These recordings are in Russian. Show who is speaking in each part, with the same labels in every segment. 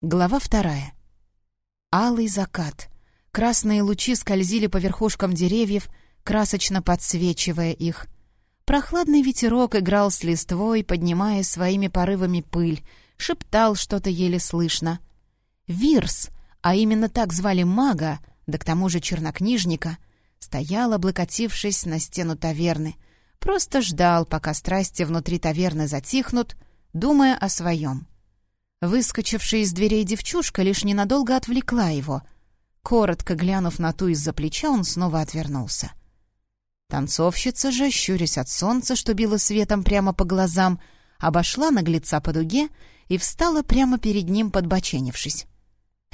Speaker 1: Глава вторая. Алый закат. Красные лучи скользили по верхушкам деревьев, красочно подсвечивая их. Прохладный ветерок играл с листвой, поднимая своими порывами пыль, шептал что-то еле слышно. Вирс, а именно так звали мага, да к тому же чернокнижника, стоял, облокотившись на стену таверны, просто ждал, пока страсти внутри таверны затихнут, думая о своем. Выскочившая из дверей девчушка лишь ненадолго отвлекла его. Коротко глянув на ту из-за плеча, он снова отвернулся. Танцовщица же, щурясь от солнца, что било светом прямо по глазам, обошла наглеца по дуге и встала прямо перед ним, подбоченившись.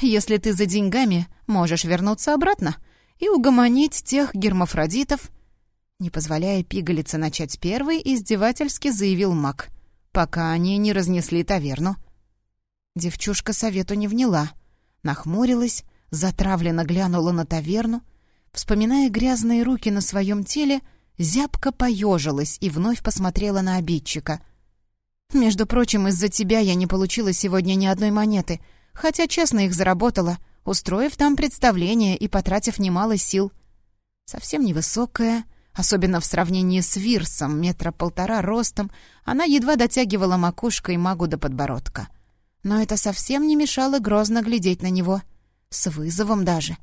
Speaker 1: «Если ты за деньгами, можешь вернуться обратно и угомонить тех гермафродитов». Не позволяя пигалице начать первой, издевательски заявил маг, пока они не разнесли таверну. Девчушка совету не вняла. Нахмурилась, затравленно глянула на таверну. Вспоминая грязные руки на своем теле, зябко поежилась и вновь посмотрела на обидчика. «Между прочим, из-за тебя я не получила сегодня ни одной монеты, хотя честно их заработала, устроив там представление и потратив немало сил. Совсем невысокая, особенно в сравнении с Вирсом, метра полтора ростом, она едва дотягивала макушкой магу до подбородка но это совсем не мешало грозно глядеть на него. С вызовом даже.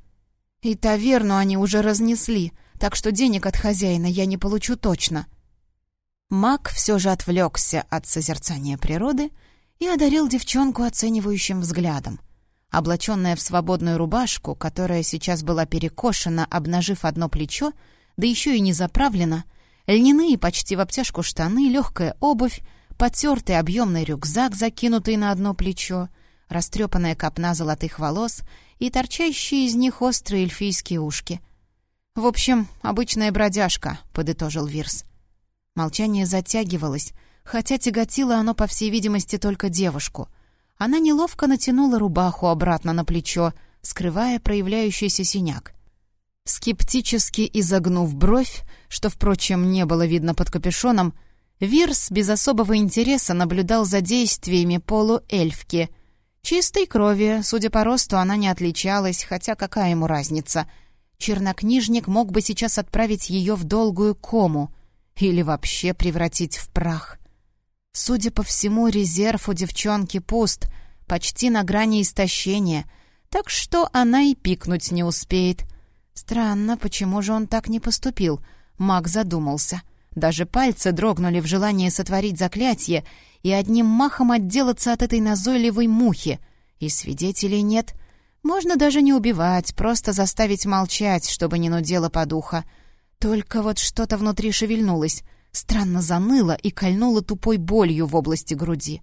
Speaker 1: И таверну они уже разнесли, так что денег от хозяина я не получу точно. Маг все же отвлекся от созерцания природы и одарил девчонку оценивающим взглядом. Облаченная в свободную рубашку, которая сейчас была перекошена, обнажив одно плечо, да еще и не заправлена, льняные почти в обтяжку штаны, легкая обувь, потертый объемный рюкзак, закинутый на одно плечо, растрепанная копна золотых волос и торчащие из них острые эльфийские ушки. «В общем, обычная бродяжка», — подытожил Вирс. Молчание затягивалось, хотя тяготило оно, по всей видимости, только девушку. Она неловко натянула рубаху обратно на плечо, скрывая проявляющийся синяк. Скептически изогнув бровь, что, впрочем, не было видно под капюшоном, — Вирс без особого интереса наблюдал за действиями полуэльфки. Чистой крови, судя по росту, она не отличалась, хотя какая ему разница. Чернокнижник мог бы сейчас отправить ее в долгую кому или вообще превратить в прах. Судя по всему, резерв у девчонки пуст, почти на грани истощения, так что она и пикнуть не успеет. Странно, почему же он так не поступил? Маг задумался — даже пальцы дрогнули в желании сотворить заклятие и одним махом отделаться от этой назойливой мухи. И свидетелей нет. Можно даже не убивать, просто заставить молчать, чтобы не нудело по духа. Только вот что-то внутри шевельнулось, странно заныло и кольнуло тупой болью в области груди.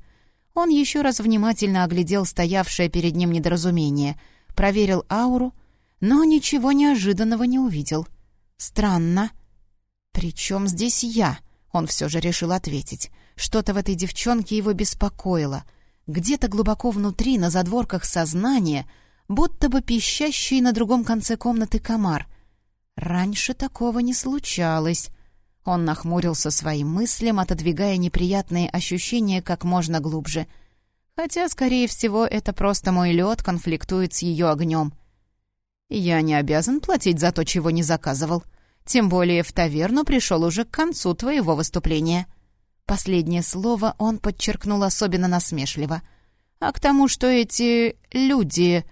Speaker 1: Он еще раз внимательно оглядел стоявшее перед ним недоразумение, проверил ауру, но ничего неожиданного не увидел. Странно. «При чем здесь я?» — он все же решил ответить. Что-то в этой девчонке его беспокоило. Где-то глубоко внутри, на задворках сознания, будто бы пищащий на другом конце комнаты комар. Раньше такого не случалось. Он нахмурился своим мыслям, отодвигая неприятные ощущения как можно глубже. Хотя, скорее всего, это просто мой лед конфликтует с ее огнем. «Я не обязан платить за то, чего не заказывал», тем более в таверну пришел уже к концу твоего выступления». Последнее слово он подчеркнул особенно насмешливо. «А к тому, что эти люди...»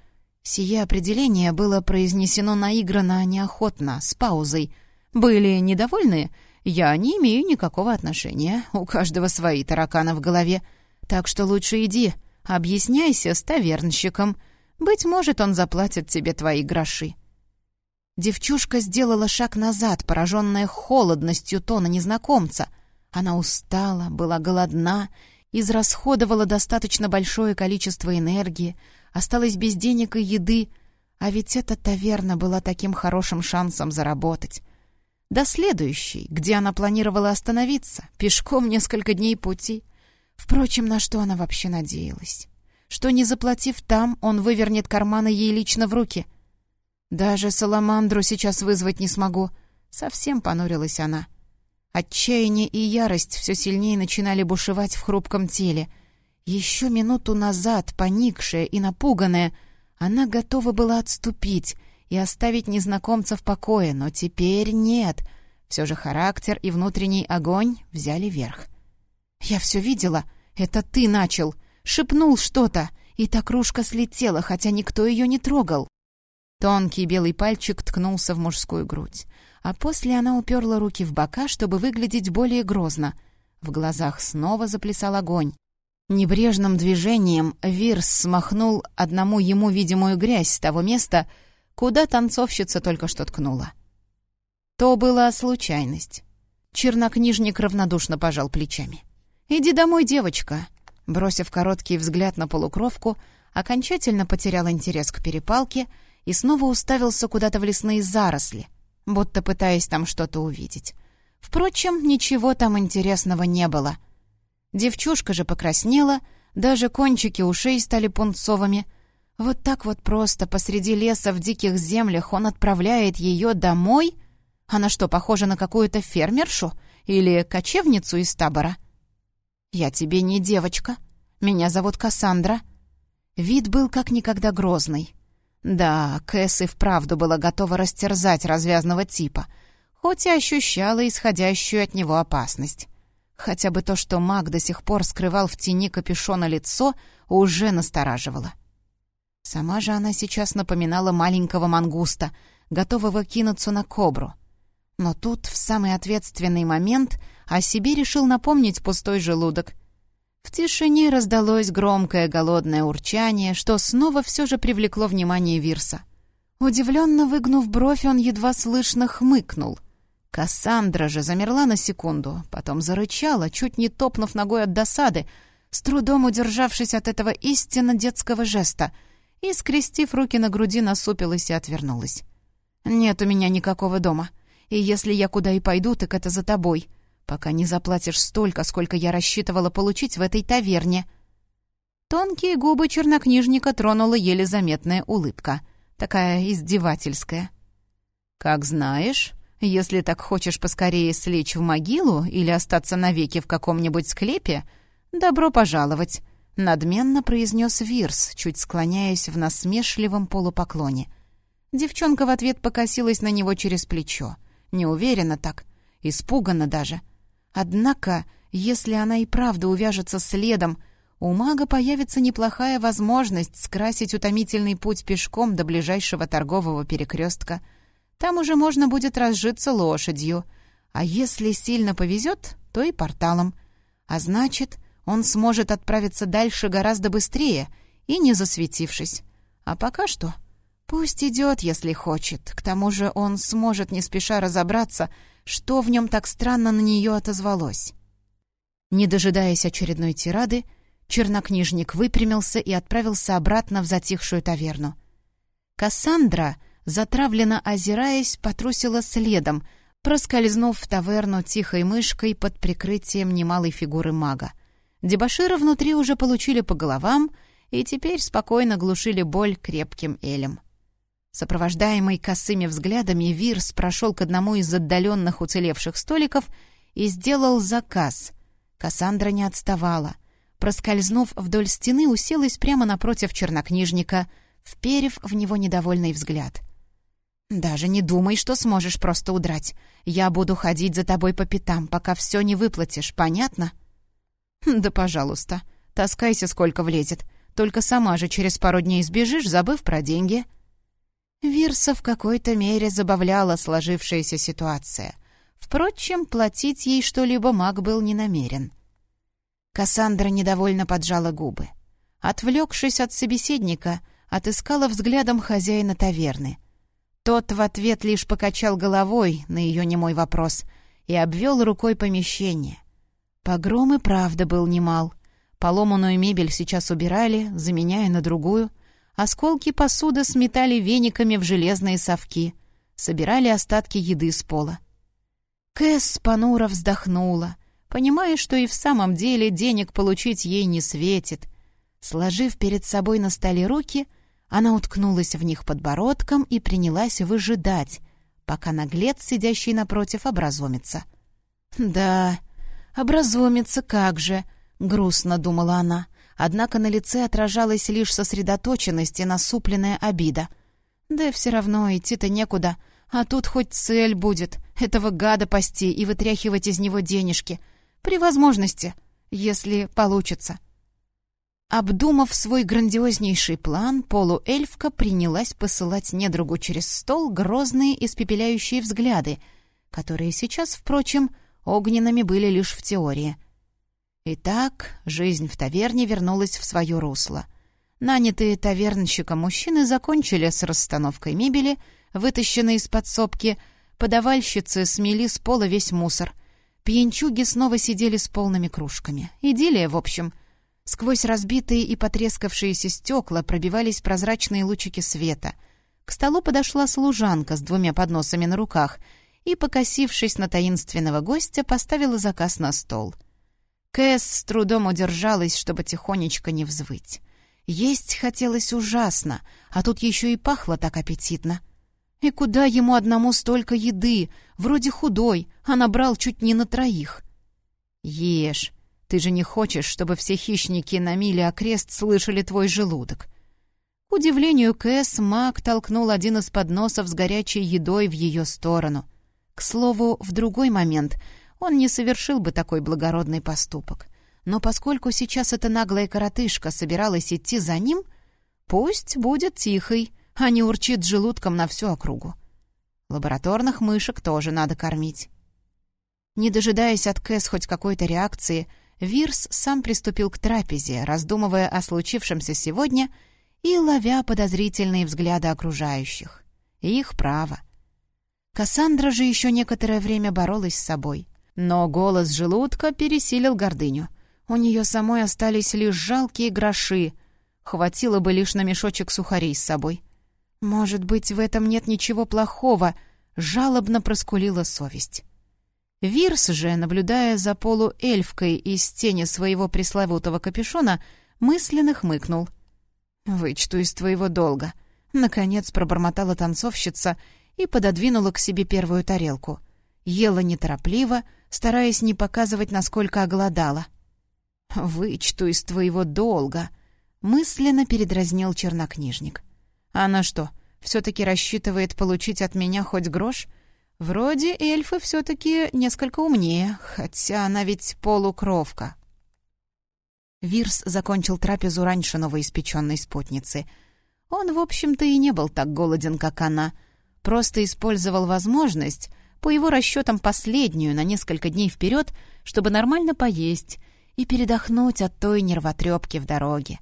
Speaker 1: Сие определение было произнесено наигранно неохотно, с паузой. «Были недовольны? Я не имею никакого отношения. У каждого свои тараканы в голове. Так что лучше иди, объясняйся с тавернщиком. Быть может, он заплатит тебе твои гроши». Девчушка сделала шаг назад, пораженная холодностью тона незнакомца. Она устала, была голодна, израсходовала достаточно большое количество энергии, осталась без денег и еды, а ведь эта таверна была таким хорошим шансом заработать. До следующей, где она планировала остановиться, пешком несколько дней пути. Впрочем, на что она вообще надеялась? Что, не заплатив там, он вывернет карманы ей лично в руки — «Даже Саламандру сейчас вызвать не смогу», — совсем понурилась она. Отчаяние и ярость все сильнее начинали бушевать в хрупком теле. Еще минуту назад, поникшая и напуганная, она готова была отступить и оставить незнакомца в покое, но теперь нет. Все же характер и внутренний огонь взяли верх. «Я все видела. Это ты начал. Шепнул что-то, и та кружка слетела, хотя никто ее не трогал». Тонкий белый пальчик ткнулся в мужскую грудь, а после она уперла руки в бока, чтобы выглядеть более грозно. В глазах снова заплясал огонь. Небрежным движением Вирс смахнул одному ему видимую грязь с того места, куда танцовщица только что ткнула. То была случайность. Чернокнижник равнодушно пожал плечами. «Иди домой, девочка!» Бросив короткий взгляд на полукровку, окончательно потерял интерес к перепалке и снова уставился куда-то в лесные заросли, будто пытаясь там что-то увидеть. Впрочем, ничего там интересного не было. Девчушка же покраснела, даже кончики ушей стали пунцовыми. Вот так вот просто посреди леса в диких землях он отправляет ее домой? Она что, похожа на какую-то фермершу или кочевницу из табора? «Я тебе не девочка. Меня зовут Кассандра». Вид был как никогда грозный. Да, Кэс и вправду была готова растерзать развязного типа, хоть и ощущала исходящую от него опасность. Хотя бы то, что маг до сих пор скрывал в тени капюшона лицо, уже настораживало. Сама же она сейчас напоминала маленького мангуста, готового кинуться на кобру. Но тут, в самый ответственный момент, о себе решил напомнить пустой желудок. В тишине раздалось громкое голодное урчание, что снова все же привлекло внимание Вирса. Удивленно выгнув бровь, он едва слышно хмыкнул. Кассандра же замерла на секунду, потом зарычала, чуть не топнув ногой от досады, с трудом удержавшись от этого истинно детского жеста, и, скрестив руки на груди, насупилась и отвернулась. «Нет у меня никакого дома, и если я куда и пойду, так это за тобой пока не заплатишь столько, сколько я рассчитывала получить в этой таверне». Тонкие губы чернокнижника тронула еле заметная улыбка, такая издевательская. «Как знаешь, если так хочешь поскорее слечь в могилу или остаться навеки в каком-нибудь склепе, добро пожаловать», — надменно произнес Вирс, чуть склоняясь в насмешливом полупоклоне. Девчонка в ответ покосилась на него через плечо. Неуверенно так, испуганно даже — Однако, если она и правда увяжется следом, у мага появится неплохая возможность скрасить утомительный путь пешком до ближайшего торгового перекрестка. Там уже можно будет разжиться лошадью. А если сильно повезет, то и порталом. А значит, он сможет отправиться дальше гораздо быстрее и не засветившись. А пока что пусть идет, если хочет. К тому же он сможет не спеша разобраться — что в нем так странно на нее отозвалось? Не дожидаясь очередной тирады, чернокнижник выпрямился и отправился обратно в затихшую таверну. Кассандра, затравленно озираясь, потрусила следом, проскользнув в таверну тихой мышкой под прикрытием немалой фигуры мага. Дебаширы внутри уже получили по головам и теперь спокойно глушили боль крепким элем. Сопровождаемый косыми взглядами, Вирс прошел к одному из отдаленных уцелевших столиков и сделал заказ. Кассандра не отставала. Проскользнув вдоль стены, уселась прямо напротив чернокнижника, вперев в него недовольный взгляд. «Даже не думай, что сможешь просто удрать. Я буду ходить за тобой по пятам, пока все не выплатишь, понятно?» «Да, пожалуйста. Таскайся, сколько влезет. Только сама же через пару дней сбежишь, забыв про деньги». Вирса в какой-то мере забавляла сложившаяся ситуация. Впрочем, платить ей что-либо маг был не намерен. Кассандра недовольно поджала губы. Отвлекшись от собеседника, отыскала взглядом хозяина таверны. Тот в ответ лишь покачал головой на ее немой вопрос и обвел рукой помещение. Погром и правда был немал. Поломанную мебель сейчас убирали, заменяя на другую — Осколки посуды сметали вениками в железные совки, собирали остатки еды с пола. Кэс понуро вздохнула, понимая, что и в самом деле денег получить ей не светит. Сложив перед собой на столе руки, она уткнулась в них подбородком и принялась выжидать, пока наглец, сидящий напротив, образумится. «Да, образумится как же», — грустно думала она, однако на лице отражалась лишь сосредоточенность и насупленная обида. «Да все равно идти-то некуда, а тут хоть цель будет, этого гада пасти и вытряхивать из него денежки. При возможности, если получится». Обдумав свой грандиознейший план, полуэльфка принялась посылать недругу через стол грозные испепеляющие взгляды, которые сейчас, впрочем, огненными были лишь в теории. Итак, жизнь в таверне вернулась в свое русло. Нанятые тавернщиком мужчины закончили с расстановкой мебели, вытащенной из подсобки, подавальщицы смели с пола весь мусор. Пьянчуги снова сидели с полными кружками. Идиллия, в общем — Сквозь разбитые и потрескавшиеся стекла пробивались прозрачные лучики света. К столу подошла служанка с двумя подносами на руках и, покосившись на таинственного гостя, поставила заказ на стол. Кэс с трудом удержалась, чтобы тихонечко не взвыть. Есть хотелось ужасно, а тут еще и пахло так аппетитно. И куда ему одному столько еды? Вроде худой, а набрал чуть не на троих. «Ешь», ты же не хочешь, чтобы все хищники на миле окрест слышали твой желудок. К удивлению Кэс, маг толкнул один из подносов с горячей едой в ее сторону. К слову, в другой момент он не совершил бы такой благородный поступок. Но поскольку сейчас эта наглая коротышка собиралась идти за ним, пусть будет тихой, а не урчит желудком на всю округу. Лабораторных мышек тоже надо кормить. Не дожидаясь от Кэс хоть какой-то реакции, Вирс сам приступил к трапезе, раздумывая о случившемся сегодня и ловя подозрительные взгляды окружающих. Их право. Кассандра же еще некоторое время боролась с собой. Но голос желудка пересилил гордыню. У нее самой остались лишь жалкие гроши. Хватило бы лишь на мешочек сухарей с собой. «Может быть, в этом нет ничего плохого», — жалобно проскулила совесть. Вирс же, наблюдая за полуэльфкой из тени своего пресловутого капюшона, мысленно хмыкнул. «Вычту из твоего долга», — наконец пробормотала танцовщица и пододвинула к себе первую тарелку. Ела неторопливо, стараясь не показывать, насколько оголодала. «Вычту из твоего долга», — мысленно передразнил чернокнижник. «Она что, все-таки рассчитывает получить от меня хоть грош?» Вроде эльфы все-таки несколько умнее, хотя она ведь полукровка. Вирс закончил трапезу раньше новоиспеченной спутницы. Он, в общем-то, и не был так голоден, как она. Просто использовал возможность, по его расчетам последнюю, на несколько дней вперед, чтобы нормально поесть и передохнуть от той нервотрепки в дороге.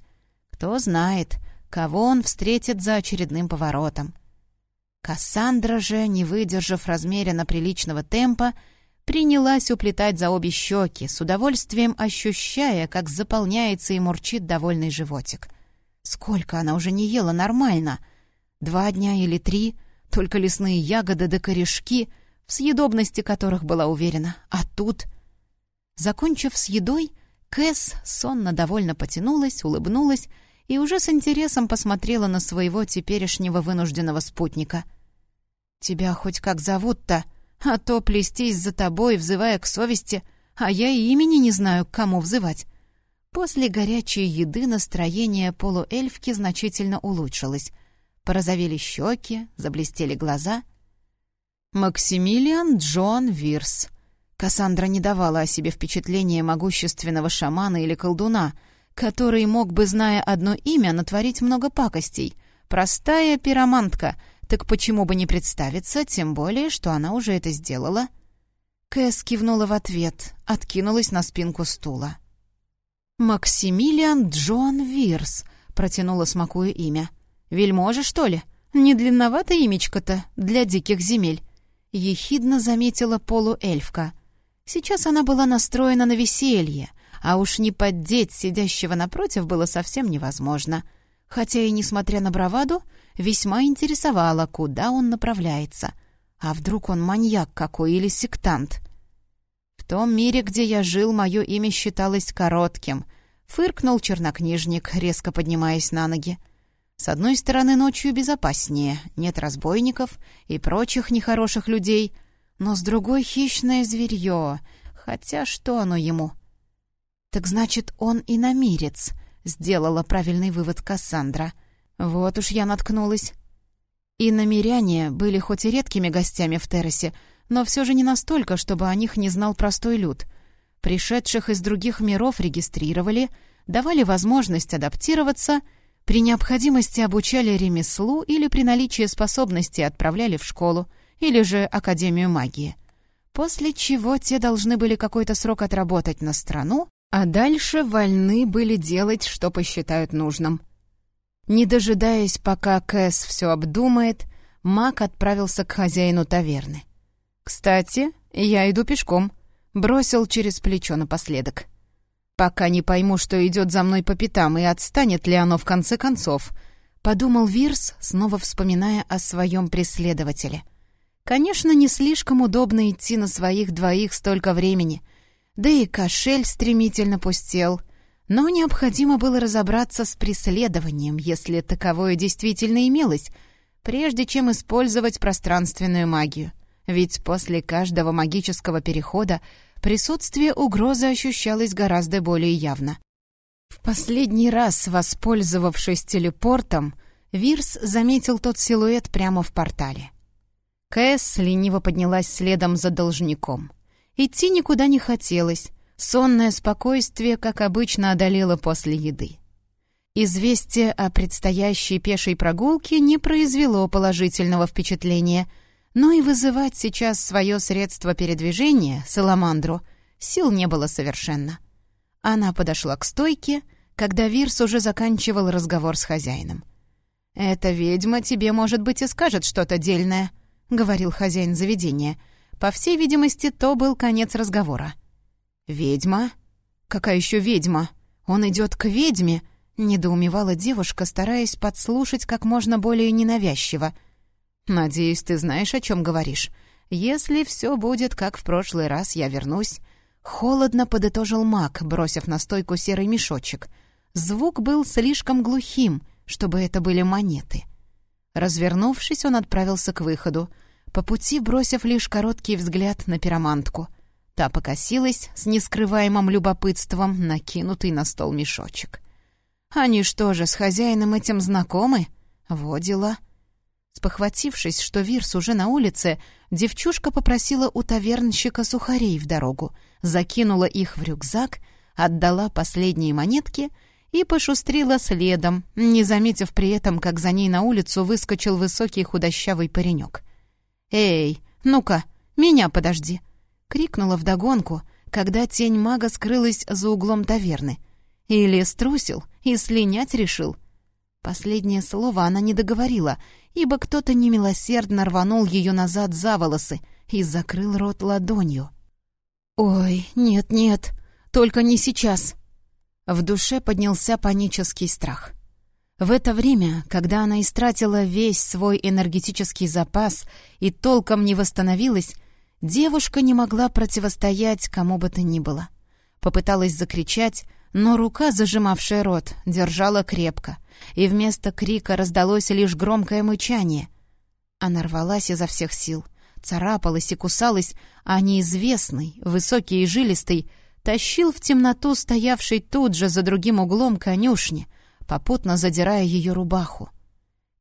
Speaker 1: Кто знает, кого он встретит за очередным поворотом. Кассандра же, не выдержав размеренно приличного темпа, принялась уплетать за обе щеки, с удовольствием ощущая, как заполняется и мурчит довольный животик. Сколько она уже не ела нормально? Два дня или три? Только лесные ягоды да корешки, в съедобности которых была уверена. А тут... Закончив с едой, Кэс сонно довольно потянулась, улыбнулась и уже с интересом посмотрела на своего теперешнего вынужденного спутника — «Тебя хоть как зовут-то? А то плестись за тобой, взывая к совести, а я и имени не знаю, к кому взывать». После горячей еды настроение полуэльфки значительно улучшилось. Порозовели щеки, заблестели глаза. «Максимилиан Джон Вирс». Кассандра не давала о себе впечатления могущественного шамана или колдуна, который мог бы, зная одно имя, натворить много пакостей. Простая пиромантка — так почему бы не представиться, тем более, что она уже это сделала? Кэс кивнула в ответ, откинулась на спинку стула. «Максимилиан Джон Вирс», — протянула смакуя имя. «Вельможа, что ли? Не длинновато имечко-то для диких земель?» Ехидно заметила полуэльфка. Сейчас она была настроена на веселье, а уж не поддеть сидящего напротив было совсем невозможно. Хотя и, несмотря на браваду, весьма интересовало, куда он направляется. А вдруг он маньяк какой или сектант? В том мире, где я жил, мое имя считалось коротким. Фыркнул чернокнижник, резко поднимаясь на ноги. С одной стороны, ночью безопаснее, нет разбойников и прочих нехороших людей, но с другой — хищное зверье, хотя что оно ему? Так значит, он и намерец, Сделала правильный вывод Кассандра. Вот уж я наткнулась. И намеряне были хоть и редкими гостями в террасе, но все же не настолько, чтобы о них не знал простой люд. Пришедших из других миров регистрировали, давали возможность адаптироваться, при необходимости обучали ремеслу или при наличии способностей отправляли в школу или же Академию магии. После чего те должны были какой-то срок отработать на страну, а дальше вольны были делать, что посчитают нужным. Не дожидаясь, пока Кэс все обдумает, маг отправился к хозяину таверны. «Кстати, я иду пешком», — бросил через плечо напоследок. «Пока не пойму, что идет за мной по пятам, и отстанет ли оно в конце концов», — подумал Вирс, снова вспоминая о своем преследователе. «Конечно, не слишком удобно идти на своих двоих столько времени — да и кошель стремительно пустел. Но необходимо было разобраться с преследованием, если таковое действительно имелось, прежде чем использовать пространственную магию. Ведь после каждого магического перехода присутствие угрозы ощущалось гораздо более явно. В последний раз, воспользовавшись телепортом, Вирс заметил тот силуэт прямо в портале. Кэс лениво поднялась следом за должником. Идти никуда не хотелось. Сонное спокойствие, как обычно, одолело после еды. Известие о предстоящей пешей прогулке не произвело положительного впечатления, но и вызывать сейчас свое средство передвижения, саламандру, сил не было совершенно. Она подошла к стойке, когда Вирс уже заканчивал разговор с хозяином. «Эта ведьма тебе, может быть, и скажет что-то дельное», — говорил хозяин заведения — по всей видимости, то был конец разговора. «Ведьма? Какая еще ведьма? Он идет к ведьме?» — недоумевала девушка, стараясь подслушать как можно более ненавязчиво. «Надеюсь, ты знаешь, о чем говоришь. Если все будет, как в прошлый раз, я вернусь». Холодно подытожил маг, бросив на стойку серый мешочек. Звук был слишком глухим, чтобы это были монеты. Развернувшись, он отправился к выходу — по пути бросив лишь короткий взгляд на пиромантку. Та покосилась с нескрываемым любопытством, накинутый на стол мешочек. «Они что же, с хозяином этим знакомы?» «Во дела». Спохватившись, что Вирс уже на улице, девчушка попросила у тавернщика сухарей в дорогу, закинула их в рюкзак, отдала последние монетки и пошустрила следом, не заметив при этом, как за ней на улицу выскочил высокий худощавый паренек. «Эй, ну-ка, меня подожди!» — крикнула вдогонку, когда тень мага скрылась за углом таверны. Или струсил и слинять решил. Последнее слово она не договорила, ибо кто-то немилосердно рванул ее назад за волосы и закрыл рот ладонью. «Ой, нет-нет, только не сейчас!» В душе поднялся панический страх. В это время, когда она истратила весь свой энергетический запас и толком не восстановилась, девушка не могла противостоять кому бы то ни было. Попыталась закричать, но рука, зажимавшая рот, держала крепко, и вместо крика раздалось лишь громкое мычание. Она рвалась изо всех сил, царапалась и кусалась, а неизвестный, высокий и жилистый, тащил в темноту стоявший тут же за другим углом конюшни — попутно задирая ее рубаху.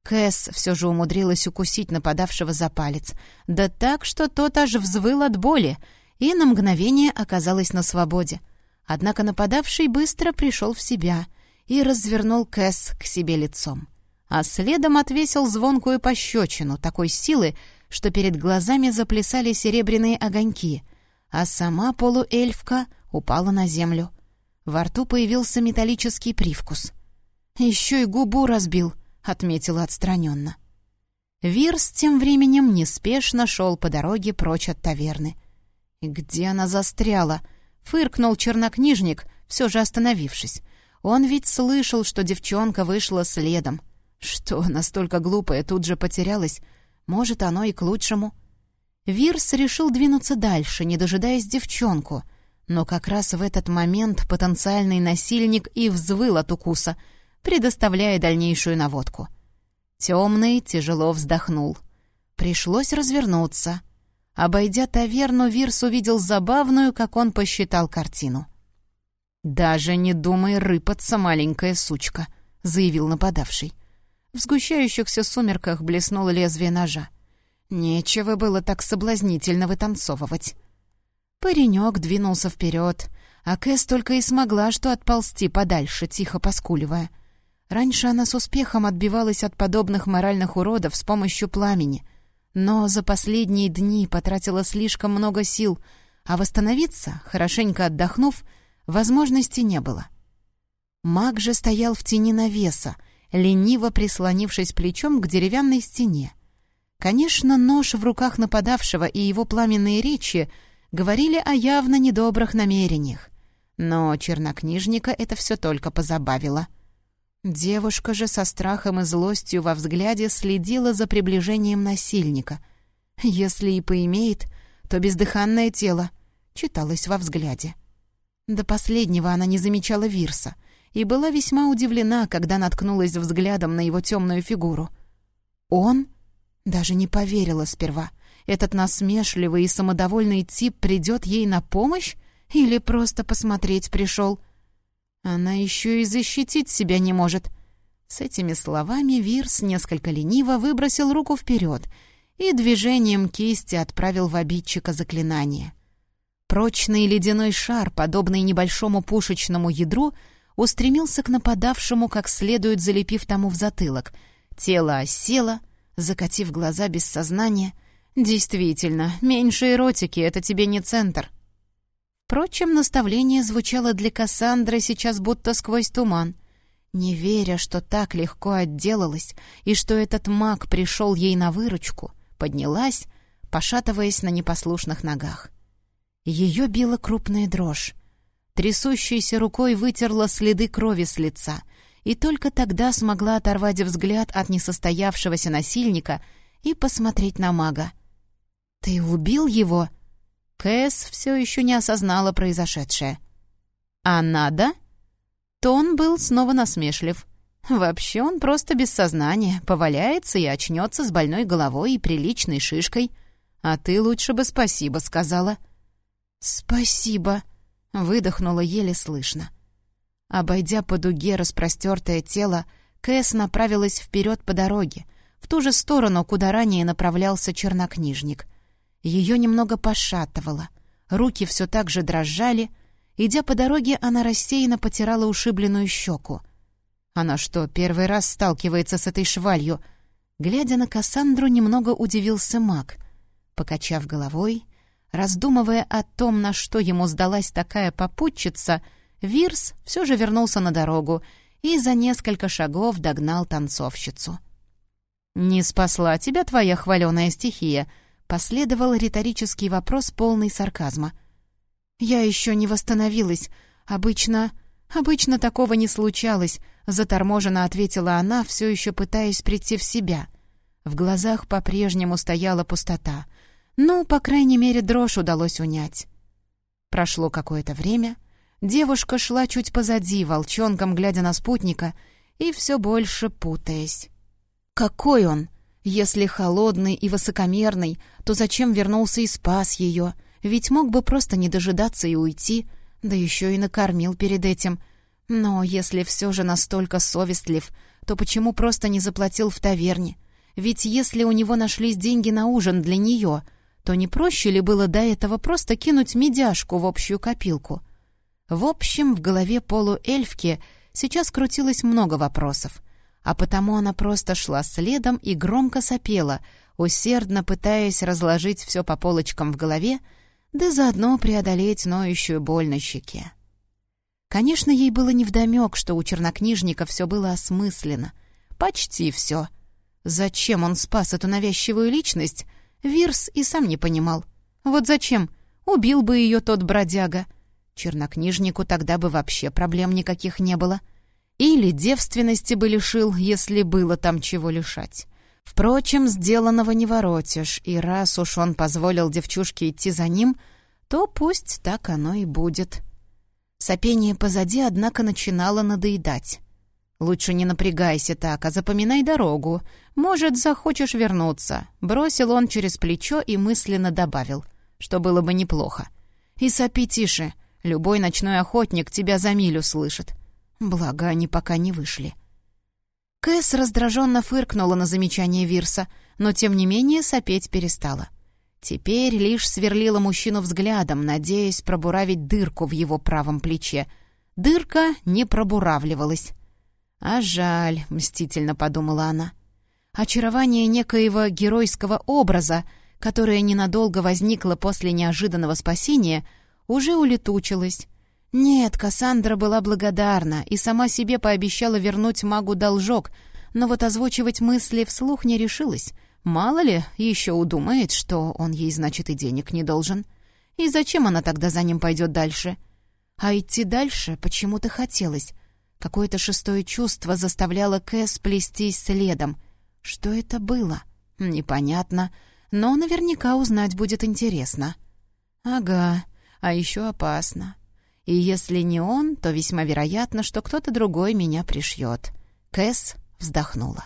Speaker 1: Кэс все же умудрилась укусить нападавшего за палец, да так, что тот аж взвыл от боли и на мгновение оказалась на свободе. Однако нападавший быстро пришел в себя и развернул Кэс к себе лицом. А следом отвесил звонкую пощечину такой силы, что перед глазами заплясали серебряные огоньки, а сама полуэльфка упала на землю. Во рту появился металлический привкус — еще и губу разбил», — отметила отстраненно. Вирс тем временем неспешно шел по дороге прочь от таверны. «Где она застряла?» — фыркнул чернокнижник, все же остановившись. Он ведь слышал, что девчонка вышла следом. Что, настолько глупая тут же потерялась? Может, оно и к лучшему. Вирс решил двинуться дальше, не дожидаясь девчонку. Но как раз в этот момент потенциальный насильник и взвыл от укуса — предоставляя дальнейшую наводку. Темный тяжело вздохнул. Пришлось развернуться. Обойдя таверну, Вирс увидел забавную, как он посчитал, картину. «Даже не думай рыпаться, маленькая сучка», — заявил нападавший. В сгущающихся сумерках блеснуло лезвие ножа. Нечего было так соблазнительно вытанцовывать. Паренек двинулся вперед, а Кэс только и смогла что отползти подальше, тихо поскуливая. Раньше она с успехом отбивалась от подобных моральных уродов с помощью пламени, но за последние дни потратила слишком много сил, а восстановиться, хорошенько отдохнув, возможности не было. Маг же стоял в тени навеса, лениво прислонившись плечом к деревянной стене. Конечно, нож в руках нападавшего и его пламенные речи говорили о явно недобрых намерениях. Но чернокнижника это все только позабавило. Девушка же со страхом и злостью во взгляде следила за приближением насильника. «Если и поимеет, то бездыханное тело», — читалось во взгляде. До последнего она не замечала Вирса и была весьма удивлена, когда наткнулась взглядом на его темную фигуру. «Он?» Даже не поверила сперва. Этот насмешливый и самодовольный тип придет ей на помощь? Или просто посмотреть пришел? Она еще и защитить себя не может. С этими словами Вирс несколько лениво выбросил руку вперед и движением кисти отправил в обидчика заклинание. Прочный ледяной шар, подобный небольшому пушечному ядру, устремился к нападавшему, как следует залепив тому в затылок. Тело осело, закатив глаза без сознания. «Действительно, меньше эротики — это тебе не центр». Впрочем, наставление звучало для Кассандры сейчас будто сквозь туман. Не веря, что так легко отделалась и что этот маг пришел ей на выручку, поднялась, пошатываясь на непослушных ногах. Ее била крупная дрожь. Трясущейся рукой вытерла следы крови с лица и только тогда смогла оторвать взгляд от несостоявшегося насильника и посмотреть на мага. «Ты убил его?» Кэс все еще не осознала произошедшее. «А надо?» Тон был снова насмешлив. Вообще он просто без сознания, поваляется и очнется с больной головой и приличной шишкой. А ты лучше бы спасибо сказала. «Спасибо», — выдохнула еле слышно. Обойдя по дуге распростертое тело, Кэс направилась вперед по дороге, в ту же сторону, куда ранее направлялся чернокнижник. Ее немного пошатывало, руки все так же дрожали. Идя по дороге, она рассеянно потирала ушибленную щеку. Она что, первый раз сталкивается с этой швалью? Глядя на Кассандру, немного удивился маг. Покачав головой, раздумывая о том, на что ему сдалась такая попутчица, Вирс все же вернулся на дорогу и за несколько шагов догнал танцовщицу. «Не спасла тебя твоя хваленая стихия», Последовал риторический вопрос, полный сарказма. «Я еще не восстановилась. Обычно... Обычно такого не случалось», — заторможенно ответила она, все еще пытаясь прийти в себя. В глазах по-прежнему стояла пустота. Ну, по крайней мере, дрожь удалось унять. Прошло какое-то время. Девушка шла чуть позади, волчонком глядя на спутника, и все больше путаясь. «Какой он?» Если холодный и высокомерный, то зачем вернулся и спас ее? Ведь мог бы просто не дожидаться и уйти, да еще и накормил перед этим. Но если все же настолько совестлив, то почему просто не заплатил в таверне? Ведь если у него нашлись деньги на ужин для нее, то не проще ли было до этого просто кинуть медяшку в общую копилку? В общем, в голове полуэльфки сейчас крутилось много вопросов а потому она просто шла следом и громко сопела, усердно пытаясь разложить все по полочкам в голове, да заодно преодолеть ноющую боль на щеке. Конечно, ей было невдомек, что у чернокнижника все было осмысленно. Почти все. Зачем он спас эту навязчивую личность, Вирс и сам не понимал. Вот зачем? Убил бы ее тот бродяга. Чернокнижнику тогда бы вообще проблем никаких не было — или девственности бы лишил, если было там чего лишать. Впрочем, сделанного не воротишь, и раз уж он позволил девчушке идти за ним, то пусть так оно и будет. Сопение позади, однако, начинало надоедать. «Лучше не напрягайся так, а запоминай дорогу. Может, захочешь вернуться», — бросил он через плечо и мысленно добавил, что было бы неплохо. «И сопи тише, Любой ночной охотник тебя за милю слышит. Благо, они пока не вышли. Кэс раздраженно фыркнула на замечание Вирса, но тем не менее сопеть перестала. Теперь лишь сверлила мужчину взглядом, надеясь пробуравить дырку в его правом плече. Дырка не пробуравливалась. «А жаль», — мстительно подумала она. Очарование некоего геройского образа, которое ненадолго возникло после неожиданного спасения, уже улетучилось. Нет, Кассандра была благодарна и сама себе пообещала вернуть магу должок, но вот озвучивать мысли вслух не решилась. Мало ли, еще удумает, что он ей, значит, и денег не должен. И зачем она тогда за ним пойдет дальше? А идти дальше почему-то хотелось. Какое-то шестое чувство заставляло Кэс плестись следом. Что это было? Непонятно, но наверняка узнать будет интересно. Ага, а еще опасно. И если не он, то весьма вероятно, что кто-то другой меня пришьет. Кэс вздохнула.